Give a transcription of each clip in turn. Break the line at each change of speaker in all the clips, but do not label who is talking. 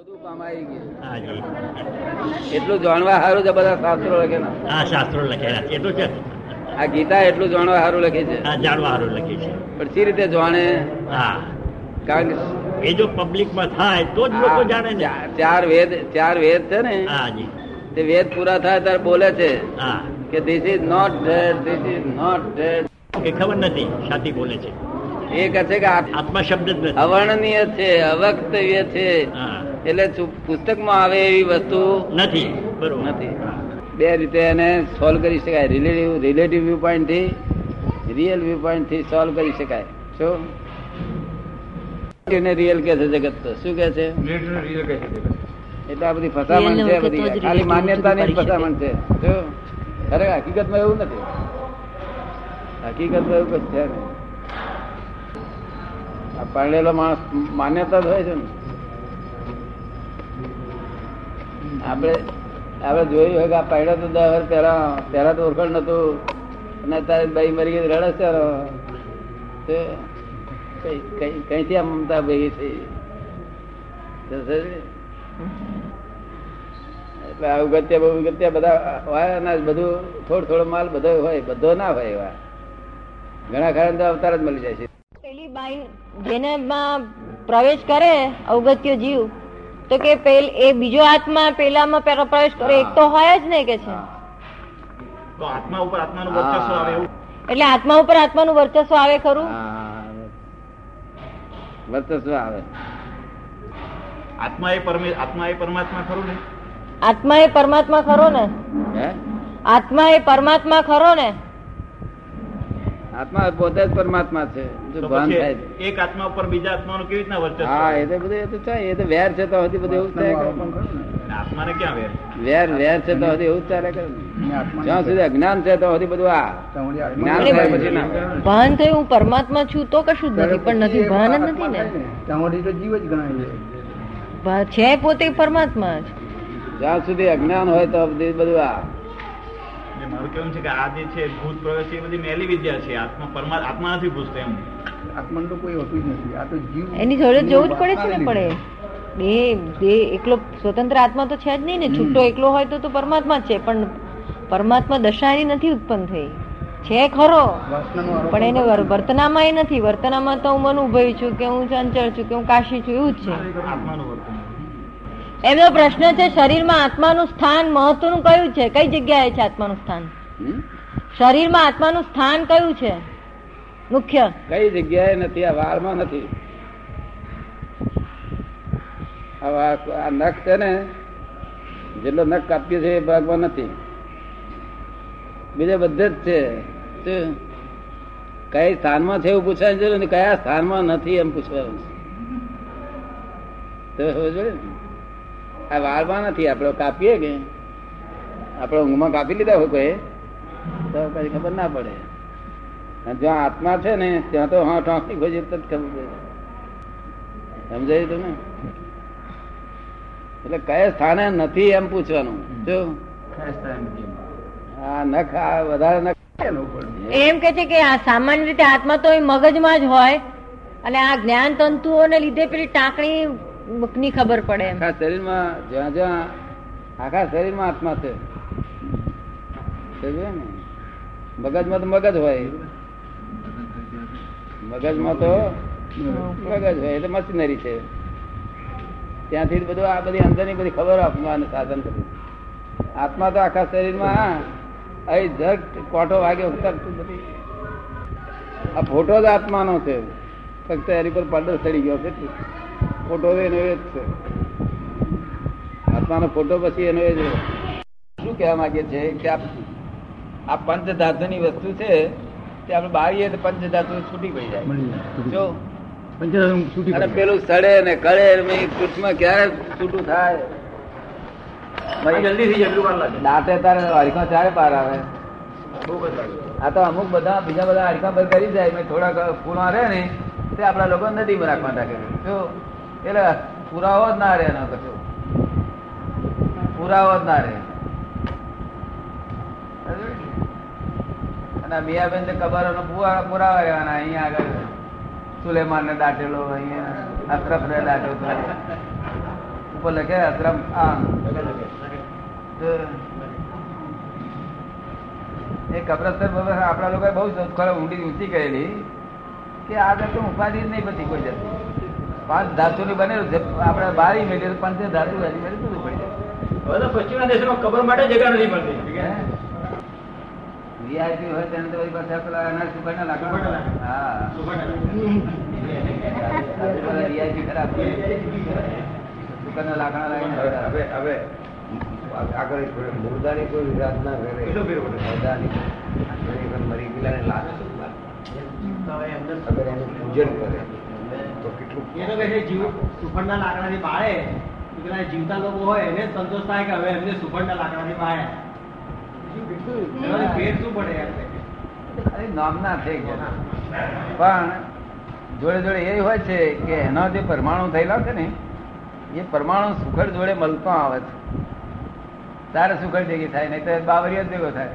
બધું કામ ગયું. એટલું જાણવા સારું છે બધા શાસ્ત્રો લખેલા.
હા શાસ્ત્રો લખેલા એટલું છે?
આ ગીતા એટલું જાણવા સારું લખી છે.
જાણવા સારું લખી છે.
પણ સી રીતે જાણે?
હા.
કારણ કે
એ જો પબ્લિકમાં થાય તો જ લોકો જાણે ને.
ચાર- વેદ ચાર વેદ છે ને?
હાજી
તે વેદ પૂરા થાય ત્યારે બોલે છે
હા.
કે this is not dead this is not dead
કે ખબર નથી સાથી બોલે છે.
એ કહે છે કે આ
આત્મા શબ્દ જ નથી.
અવર્ણનીય છે અવક્તવ્ય છે.
હા.
એટલે પુસ્તકમાં આવે એવી વસ્તુ
નથી. બરોબર.
નથી. બે રીતે એને સોલ્વ કરી શકાય. રિલેટિવ રિલેટિવ વ્યૂ પોઈન્ટથી રિયલ વ્યૂ પોઈન્ટથી સોલ્વ કરી શકાય. શું? એને રિયલ કે છે જગત તો. શું કે છે? એટલે આ બધી ફસામણ છે બધી ખાલી માન્યતાની ફસામણ છે. જો ખરેખર હકીકતમાં એવું નથી. હકીકતમાં એવું કશું છે નહીં. આ પરણેલો માણસ માન્યતા જ હોય છે ને. આપણે આપણે જોયું હોય કે આ પહેલા તો દસ વર્ષ પહેલા પહેલા તો ઓળખણ નતું અને અત્યારે ભાઈ મરી ગઈ રડે છે કઈ કઈ કઈથી આ મમતા થઈ. એટલે આ ઉગત્ય બહુ ઉગત્ય બધા હોય અને બધું થોડો થોડો માલ બધો હોય, બધો ના હોય એવા. ઘણા ખરા તો અવતાર જ મળી જાય છે.
પેલી બાઈ જેને પ્રવેશ કરે, અવગત્ય જીવ. તો કે પેલ એ બીજો આત્મા પેલામાં પેલો પ્રવેશ કરે એક તો હોય જ ને કે છે?
આત્મા ઉપર આત્માનું વર્ચસ્વ આવે એવું?
એટલે આત્મા ઉપર આત્માનું વર્ચસ્વ આવે ખરું?
વર્ચસ્વ આવે.
આત્મા એ આત્મા એ પરમાત્મા ખરો ને?
આત્મા એ પરમાત્મા ખરો ને?
હે?
આત્મા એ પરમાત્મા ખરો ને?
આત્મા પોતે જ પરમાત્મા છે. જો ભાન થાય
એક આત્મા ઉપર બીજા આત્માનું કેવી રીતના વર્ચસ્વ
હા એ તો બધું એ તો થાય એ તો વેર છે તો હજી બધું એવું થાય
આત્માને ક્યાં વેર?
વેર વેર છે તો હજી એવું ચાલે કરે જ્યાં સુધી અજ્ઞાન છે તો હજી બધું આ જ્ઞાન થાય પછી ના.
ભાન થયું હું પરમાત્મા છું તો કશું જ નથી પણ નથી ભાન જ નથી ને.
તમારી તો જીવ જ ગણાય છે.
છે પોતે પરમાત્મા જ.
જ્યાં સુધી અજ્ઞાન હોય તો બધું આ.
એટલે મારું કેવું છે કે આ જે છે ભૂત પ્રવેશ એ બધી મેલી વિદ્યા છે. આત્મા પરમા આત્મા નથી પૂછતો એમ.
આત્મા તો કોઈ હોતું જ નથી. આ તો જીવ
એની જોડે જવું જ પડે છે ને પડે. બે બે એકલો સ્વતંત્ર આત્મા તો છે જ નહીં ને. છૂટો એકલો હોય તો તો પરમાત્મા જ છે પણ પરમાત્મા દશાની નથી ઉત્પન્ન થઈ. છે ખરો. પણ એને વર્તનામાં એ નથી. વર્તનામાં તો હું મન ઉભય છું કે હું ચંચળ છું કે હું કાશી છું એવું જ છે.
આત્માનું વર્તન.
એમનો પ્રશ્ન છે શરીરમાં આત્માનું સ્થાન મહત્વનું કયું છે? કઈ જગ્યાએ છે આત્માનું સ્થાન? શરીરમાં આત્માનું સ્થાન કયું છે? મુખ્ય.
કઈ જગ્યાએ નથી આ વાળમાં નથી. આ નખ છે ને જેટલો નખ કાપ્યો છે એ ભાગમાં નથી. બીજે બધે જ છે. કઈ સ્થાનમાં છે એવું પૂછવાનું જરૂર કયા સ્થાનમાં નથી એમ પૂછવાનું. તો સમજ ને? આ વાળવા નથી આપણે કાપીએ કે? આપણે ઊંઘમાં કાપી લીધા હોય કોઈ? તો કઈ ખબર ના પડે. જ્યાં આત્મા છે ને ત્યાં તો હા ઠોંકી ખોજી તો ખબર પડે. સમજાય તમે એટલે કયા સ્થાને નથી એમ પૂછવાનું. જો? આ નખ આ વધારે નખ.
એમ કે છે કે આ સામાન્ય રીતે આત્મા તો મગજમાં જ હોય અને આ જ્ઞાન તંતુઓને લીધે પેલી ટાંકણી ની ખબર પડે
આખા શરીરમાં, જ્યાં જ્યાં, આખા શરીરમાં આત્મા છે. મગજમાં તો મગજ હોય. મગજમાં તો મગજ હોય એટલે મશીનરી છે. ત્યાંથી બધું આ બધી અંદરની બધી ખબર આપવાનું સાધન કર્યું આત્મા તો આખા શરીરમાં અહીં જગ કોઠો વાગ્યો બધી આ ફોટો જ આત્માનો છે. ફક્ત એની પર પડદો ચડી ગયો છે. ફોટો એનો એ જ છે. આત્માનો ફોટો પછી એનો એ જ શું કહેવા માંગે છે કે આ પંચ ધાતુની વસ્તુ છે તે આપણે બાળીએ તો પંચ ધાતુ છૂટી પડી જાય. જો અને પેલું સડે ને કળે ને ક્યારે છૂટું થાય?
જલ્દી થઈ જાય
દાંતે તારે હરખા ચારે પાર આવે. આ તો અમુક બધા બીજા બધા હરખા બંધ કરી જાય. થોડાક પૂરા રહે ને તે આપણા લોકો નદીમાં રાખવા રાખે જો એટલે પુરાવો જ ના રહે એનો કશો પુરાવો જ ના રહે. અને મિયાબેન ને કબરો નો પુરાવા રહેવાના અહીંયા આગળ સુલેમાન ને દાટેલો, અહીંયા અશરફ ને દાટેલો. ઉપર લખે અશરફ આ એ કબ્રસ્તર આપણા લોકોએ બહુ શોધખોળ ઊંડી ઊંચી કરેલી કે આ તો ઉપાધિ જ નહીં બધી કોઈ જતી પાંચ ધાતુ ની બનેલું છે આપણે બારી મેળવી પાંચ ધાતુ હજી મેળવી બધું પડી
હવે તો પશ્ચિમના દેશો કબર માટે જગ્યા નથી મળતી.
વીઆઈપી હોય તેને તો પેલા એના સુગંધના લાકડા હા. વીઆઈપી ખરાબ સુગંધના લાકડા લાવીને
હવે હવે આગળ મુર્દાની કોઈ વિરાટ ના કરે? મુર્દાની મરી ગયેલાને લાશ અગર એનું પૂજન કરે.
એ તો કહે છે જીવ સુફળના લાકડાથી બાળે પેલા જીવતા લોકો હોય એને સંતોષ થાય કે હવે એમને સુફળના લાકડાથી બાળે. ફેર શું પડે
નામના છે કે. પણ જોડે જોડે એ હોય છે કે એના જે પરમાણુ થયેલા છે ને એ પરમાણુ સુખડ જોડે મળતો આવે છે. તારે સુખડ ભેગી થાય નહીં તો બાવરિયો જ ભેગો થાય.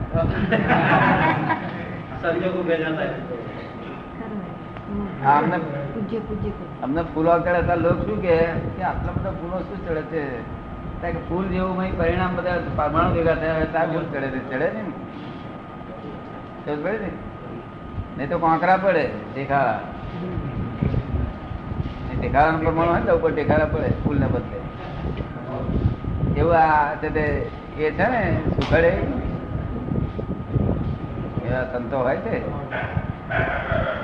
સંજોગો ભેગા થાય.
અમને
પૂજ્ય પૂજ્ય પૂજ્ય.
અમને ફૂલો ચડે લોકો શું કે આટલા બધા ફૂલો શું ચડે છે? કે ફૂલ જેવું મય પરિણામ બધા પરમાણુ ભેગા થયા હોય ત્યાં ફૂલ ચડે છે. ચડે ને? નહીં તો કોંકરા પડે દેખાડા એ પ્રમાણ હોય ને ઉપર દેખાડા પડે ફૂલ ને બદલે. એવું આ તે એ છે ને સુખડે. એવા સંતો હોય છે.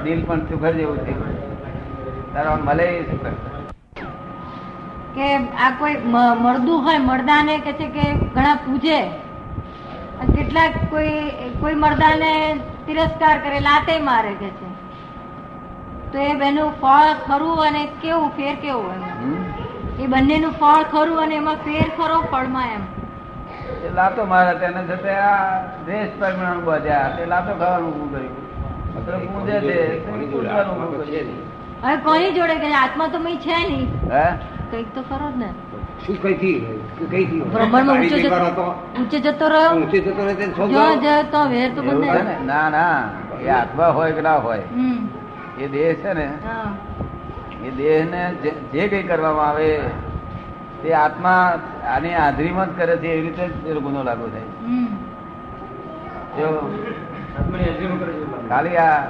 દિલ પણ સુગર જેવું છે તારા મળે સુખડ
કે આ કોઈ મળદું હોય મરદાને કે છે કે ઘણા પૂજે? કેટલાક કોઈ કોઈ મરદાને તિરસ્કાર કરે લાતે મારે કે છે. તો એ બેનું ફળ ખરું અને કેવું ફેર કેવું એમ? એ બંનેનું ફળ ખરું અને એમાં ફેર ખરો ફળમાં એમ?
લાતો મારે તેને છતાં આ દેશ પરમાણુ બધ્યા તે લાતો ખાવાનું ઊભું કર્યું?
હવે કોની જોડે કે આત્મા તો મેં છે નહીં.
હે?
કંઈક તો ખરો જ ને.
શું કઈથી
બ્રહ્માંડમાં ઊંચો
ગાડી
જતો- ઊંચે જતો રહ્યો?
ઊંચે જતો રહે તેને
જો જો તો વેર તો બંને
ના? ના એ આત્મા હોય કે ના હોય? એ દેહ છે ને? એ દેહ ને જે જે કઈ કરવામાં આવે તે આત્મા આની હાજરીમાં જ કરે છે એવી રીતે જ ગુનો લાગુ થાય ખાલી આ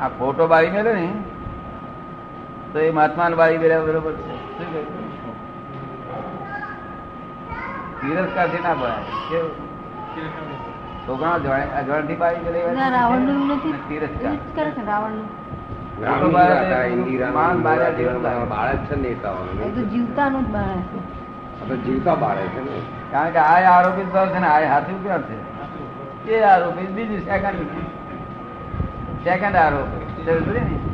આ ફોટો બાળી મેળે ને તો એ મહાત્મા બાળી મેળ્યા બરોબર છે? તિરસ્કારથી ના ભણાય કેવું? છોકરાઓ અજવાણ- થી બાળી તિરસ્કાર. બાળક
છે ને
જીવતાનું જ બાળક છે.
જીવતા બાળક છે ને.
કારણ કે આ આરોપિત ભાવ છે ને આ હાથું ક્યાં છે. એ આરોપી બીજું સેકન્ડ સેકન્ડ આરોપી ને?